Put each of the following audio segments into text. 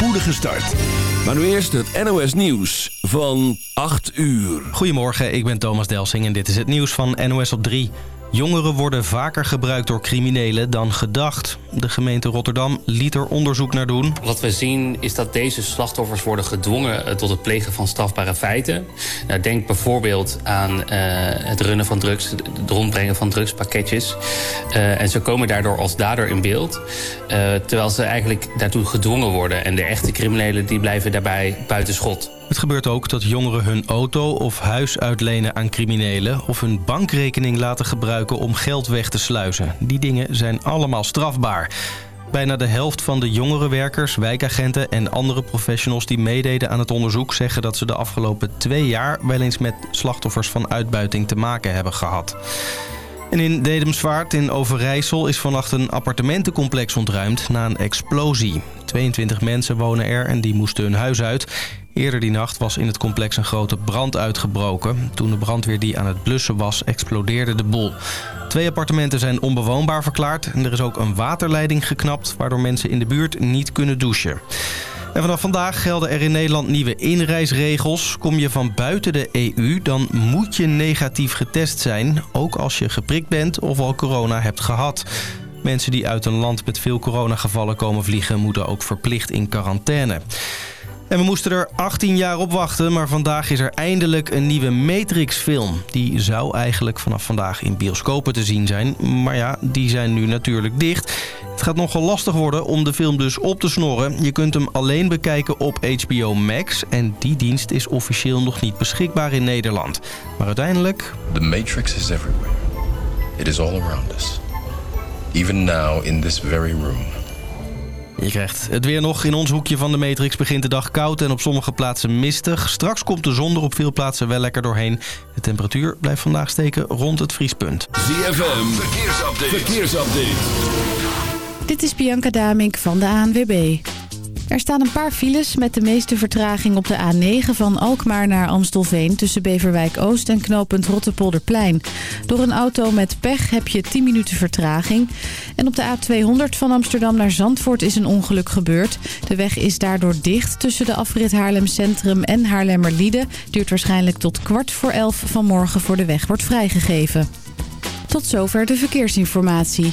spoedige start. Maar nu eerst het NOS Nieuws van 8 uur. Goedemorgen, ik ben Thomas Delsing en dit is het nieuws van NOS op 3. Jongeren worden vaker gebruikt door criminelen dan gedacht. De gemeente Rotterdam liet er onderzoek naar doen. Wat we zien is dat deze slachtoffers worden gedwongen eh, tot het plegen van strafbare feiten. Nou, denk bijvoorbeeld aan uh, het runnen van drugs, het rondbrengen van drugspakketjes. Uh, en ze komen daardoor als dader in beeld. Terwijl ze eigenlijk daartoe gedwongen worden. En de echte criminelen die blijven daarbij buiten schot. Het gebeurt ook dat jongeren hun auto of huis uitlenen aan criminelen... of hun bankrekening laten gebruiken om geld weg te sluizen. Die dingen zijn allemaal strafbaar. Bijna de helft van de jongerenwerkers, wijkagenten en andere professionals die meededen aan het onderzoek... zeggen dat ze de afgelopen twee jaar wel eens met slachtoffers van uitbuiting te maken hebben gehad. En in Dedemsvaart in Overijssel is vannacht een appartementencomplex ontruimd na een explosie. 22 mensen wonen er en die moesten hun huis uit. Eerder die nacht was in het complex een grote brand uitgebroken. Toen de brandweer die aan het blussen was, explodeerde de boel. Twee appartementen zijn onbewoonbaar verklaard. En er is ook een waterleiding geknapt... waardoor mensen in de buurt niet kunnen douchen. En vanaf vandaag gelden er in Nederland nieuwe inreisregels. Kom je van buiten de EU, dan moet je negatief getest zijn. Ook als je geprikt bent of al corona hebt gehad. Mensen die uit een land met veel coronagevallen komen vliegen... moeten ook verplicht in quarantaine. En we moesten er 18 jaar op wachten, maar vandaag is er eindelijk een nieuwe Matrix-film. Die zou eigenlijk vanaf vandaag in bioscopen te zien zijn. Maar ja, die zijn nu natuurlijk dicht. Het gaat nogal lastig worden om de film dus op te snorren. Je kunt hem alleen bekijken op HBO Max. En die dienst is officieel nog niet beschikbaar in Nederland. Maar uiteindelijk... The Matrix is everywhere. It is all around us. Even now in this very room. Je krijgt het weer nog. In ons hoekje van de Matrix begint de dag koud en op sommige plaatsen mistig. Straks komt de zon er op veel plaatsen wel lekker doorheen. De temperatuur blijft vandaag steken rond het vriespunt. ZFM, verkeersupdate. verkeersupdate. Dit is Bianca Damink van de ANWB. Er staan een paar files met de meeste vertraging op de A9 van Alkmaar naar Amstelveen... tussen Beverwijk Oost en knooppunt Rottepolderplein. Door een auto met pech heb je 10 minuten vertraging. En op de A200 van Amsterdam naar Zandvoort is een ongeluk gebeurd. De weg is daardoor dicht tussen de afrit Haarlem Centrum en Haarlemmerlieden. Duurt waarschijnlijk tot kwart voor elf vanmorgen voor de weg wordt vrijgegeven. Tot zover de verkeersinformatie.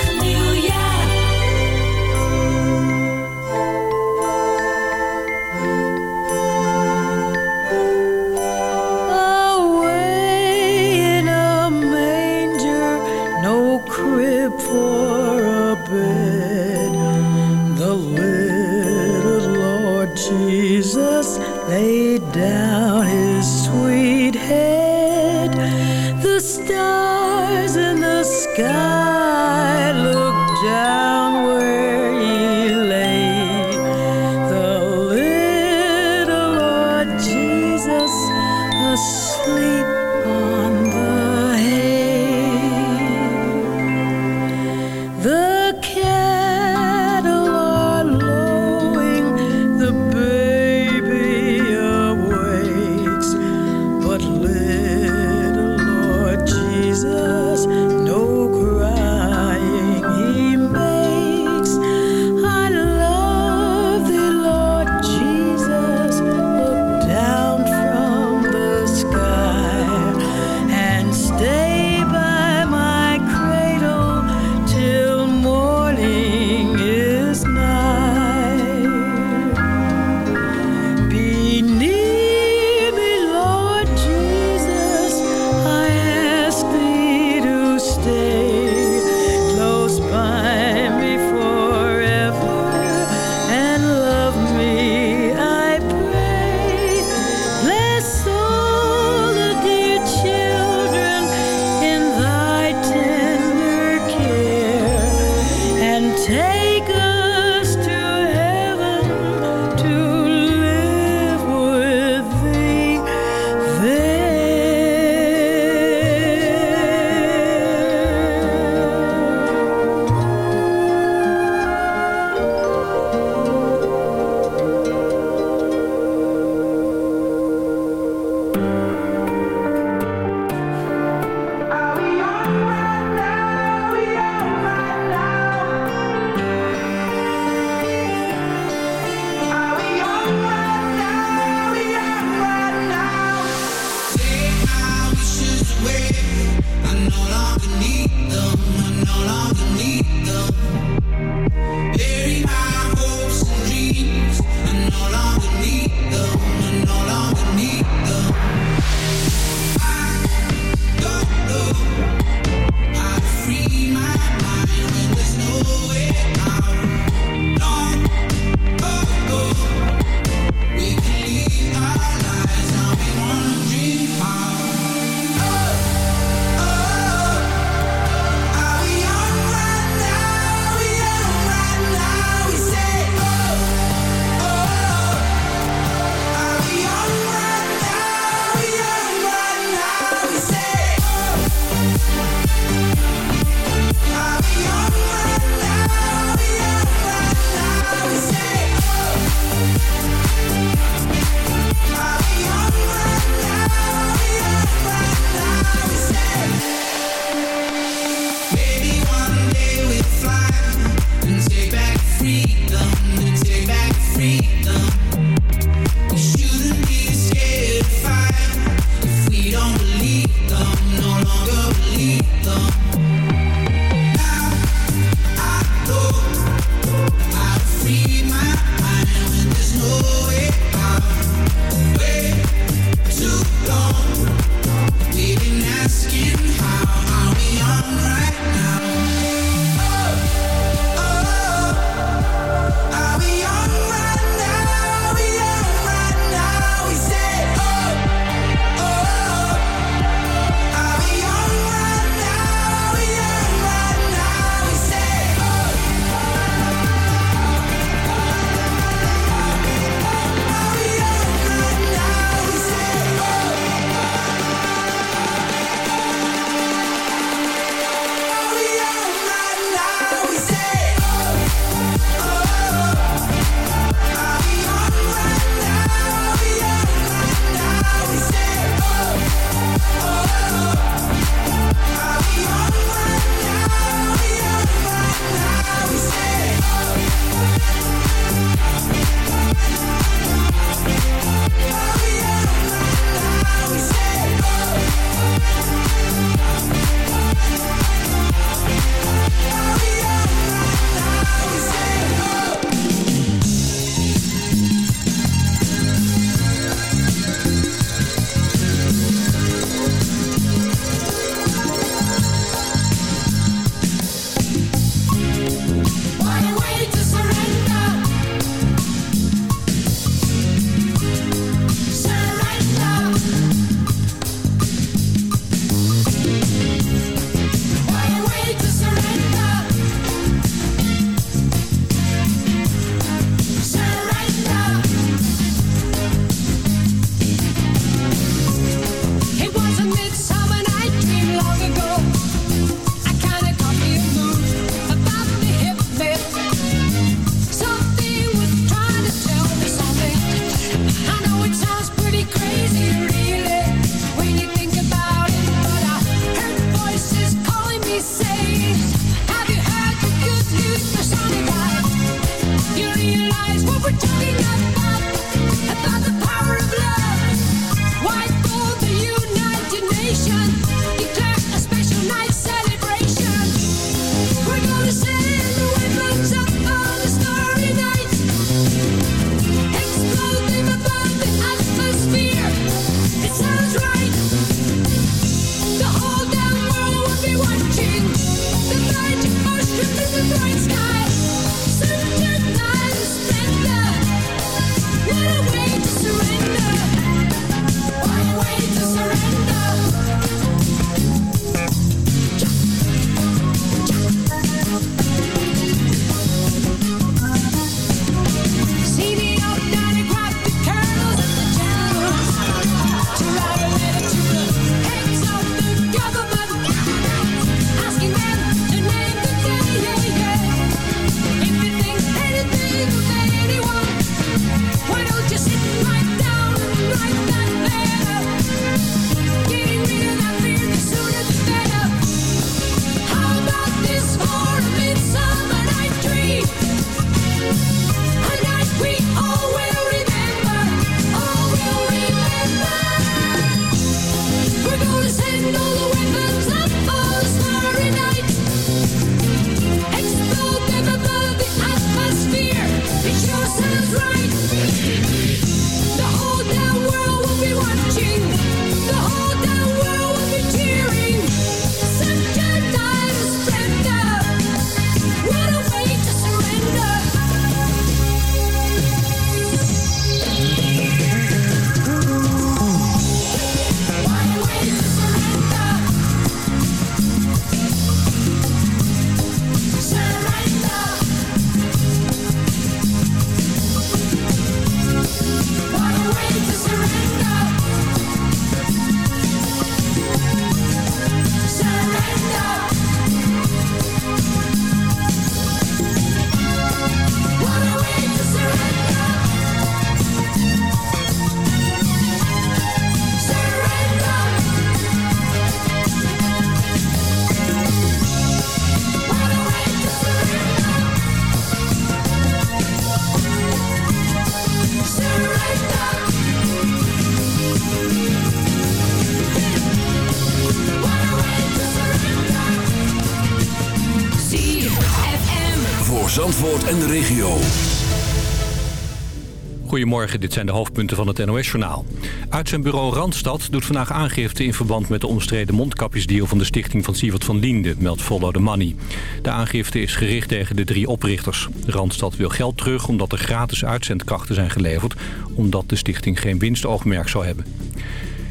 Goedemorgen, dit zijn de hoofdpunten van het NOS-journaal. Uitzendbureau Randstad doet vandaag aangifte in verband met de omstreden mondkapjesdeal van de stichting van Sievert van Liende, meldt Follow the Money. De aangifte is gericht tegen de drie oprichters. Randstad wil geld terug omdat er gratis uitzendkrachten zijn geleverd, omdat de stichting geen winstoogmerk zou hebben.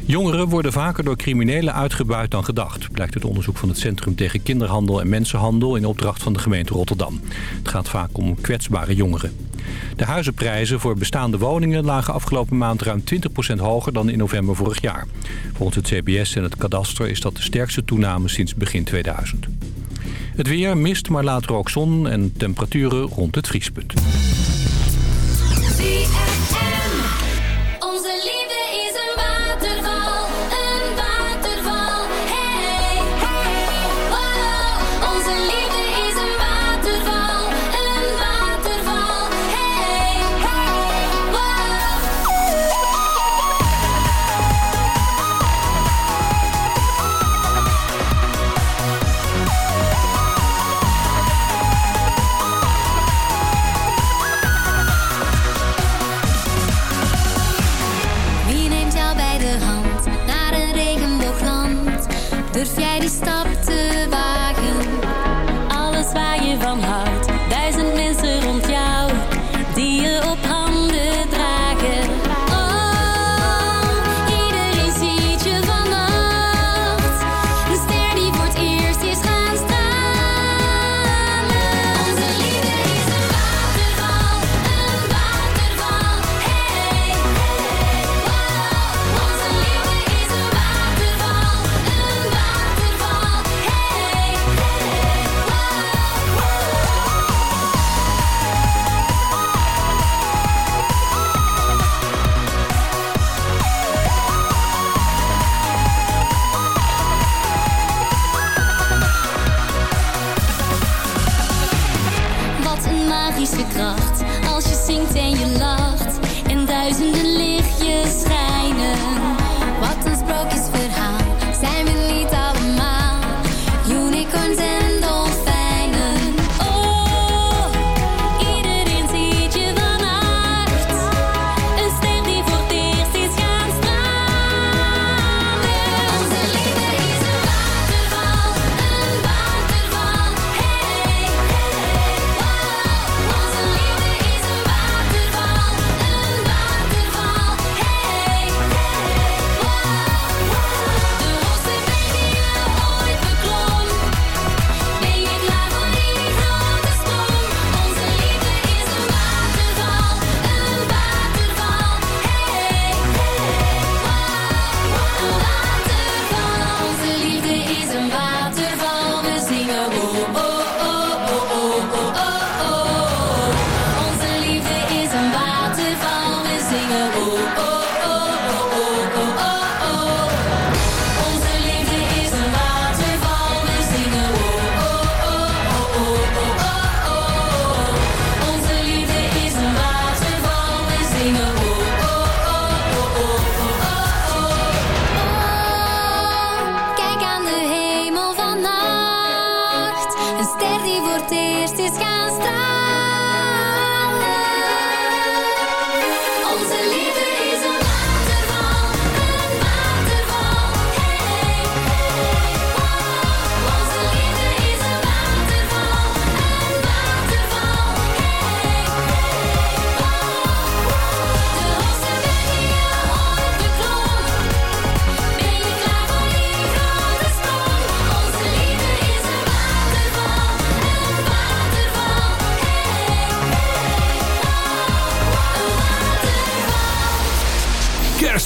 Jongeren worden vaker door criminelen uitgebuit dan gedacht... blijkt uit onderzoek van het Centrum tegen Kinderhandel en Mensenhandel... in opdracht van de gemeente Rotterdam. Het gaat vaak om kwetsbare jongeren. De huizenprijzen voor bestaande woningen lagen afgelopen maand ruim 20% hoger dan in november vorig jaar. Volgens het CBS en het kadaster is dat de sterkste toename sinds begin 2000. Het weer, mist, maar later ook zon en temperaturen rond het vriespunt.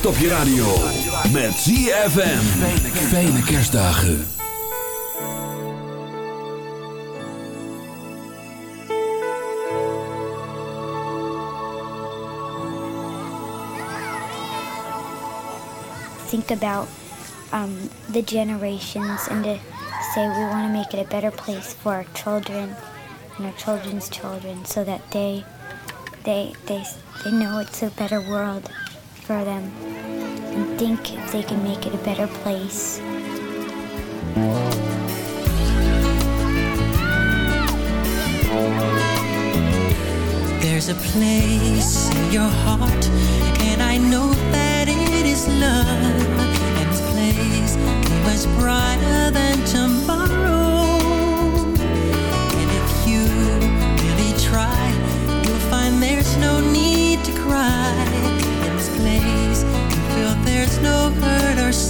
kerst op je radio. Met ZFM. Fijne kerstdagen. Think about um, the generations and to say we want to make it a better place for our children and our children's children so that they they they, they know it's a better world for them and think if they can make it a better place. There's a place in your heart, and I know that it is love. And this place was brighter than tomorrow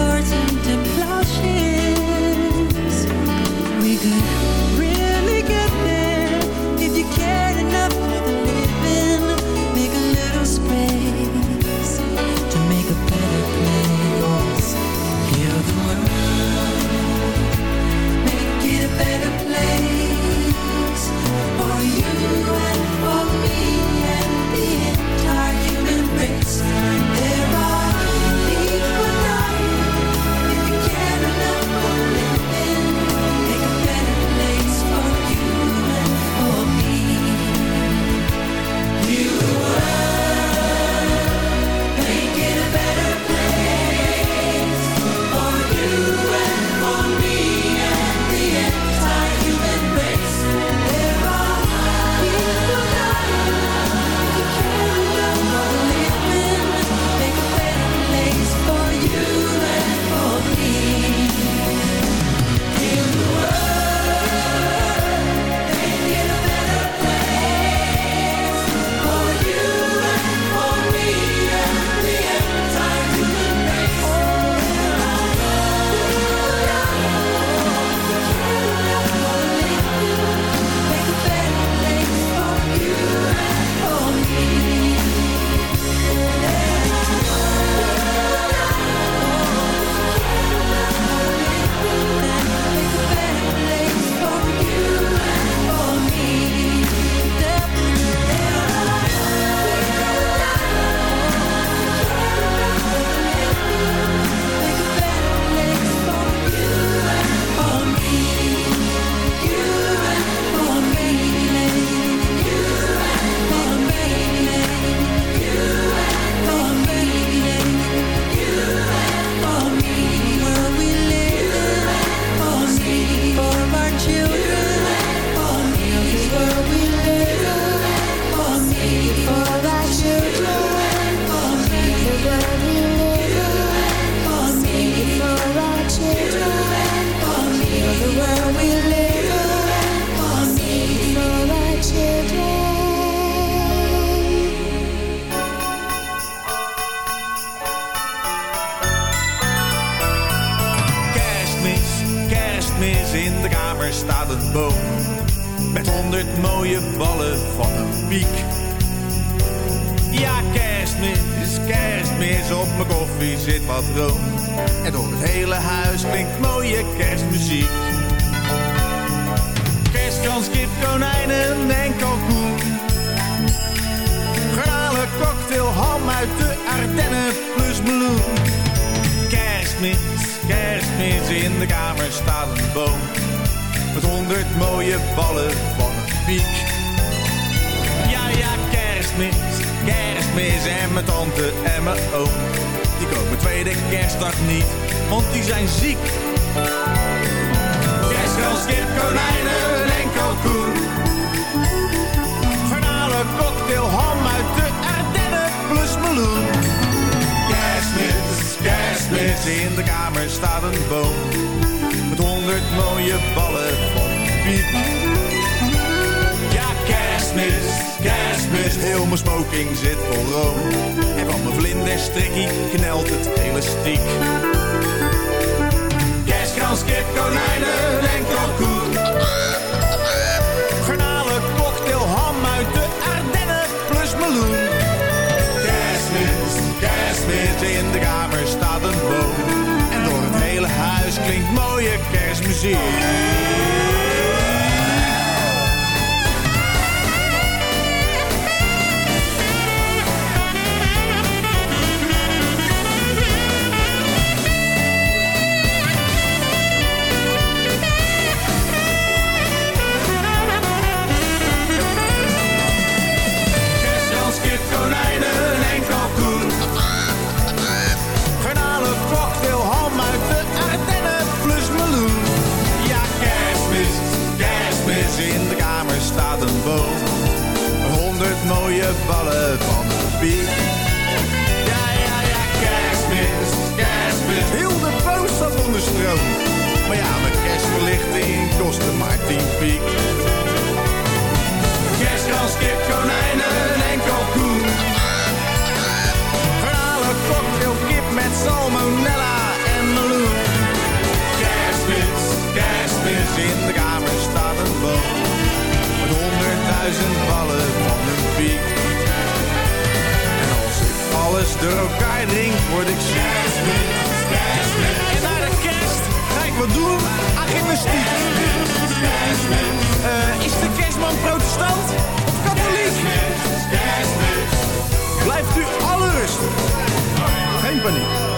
and into vlinderstrikkie knelt het elastiek. Kerstkans, kip, konijnen en kalkoen. Garnalen, cocktail, ham uit de Ardennen plus meloen. Kerstmis, kerstmis, in de kamer staat een boom. En door het hele huis klinkt mooie kerstmuziek. Ballen van de piek. Ja, ja, ja, kerstmis, kerstmis, heel de boom staat onder stroom. Maar ja, mijn kerstverlichting kostte maar tien piek. Kerstkans, kip, konijnen en kalkoen. Garnalen, cocktail, kip met salmonella en meloen. Kerstmis, kerstmis, in de kamer staat een boom. Met honderdduizend ballen van een piek. Alles door elkaar drink, word ik ziek. En naar de kerst ga ik wat doen aan gymnastiek. Eh, is de kerstman protestant of katholiek? Blijft u alle rustig. Geen paniek.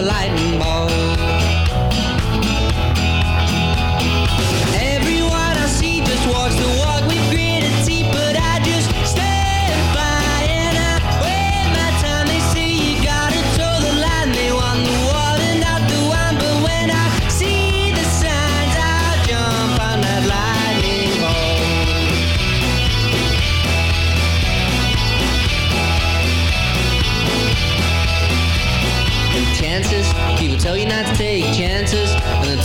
the lightning ball.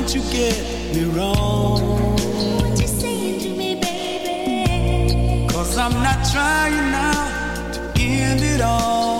Don't you get me wrong. What you saying to me, I'm not trying now to end it all.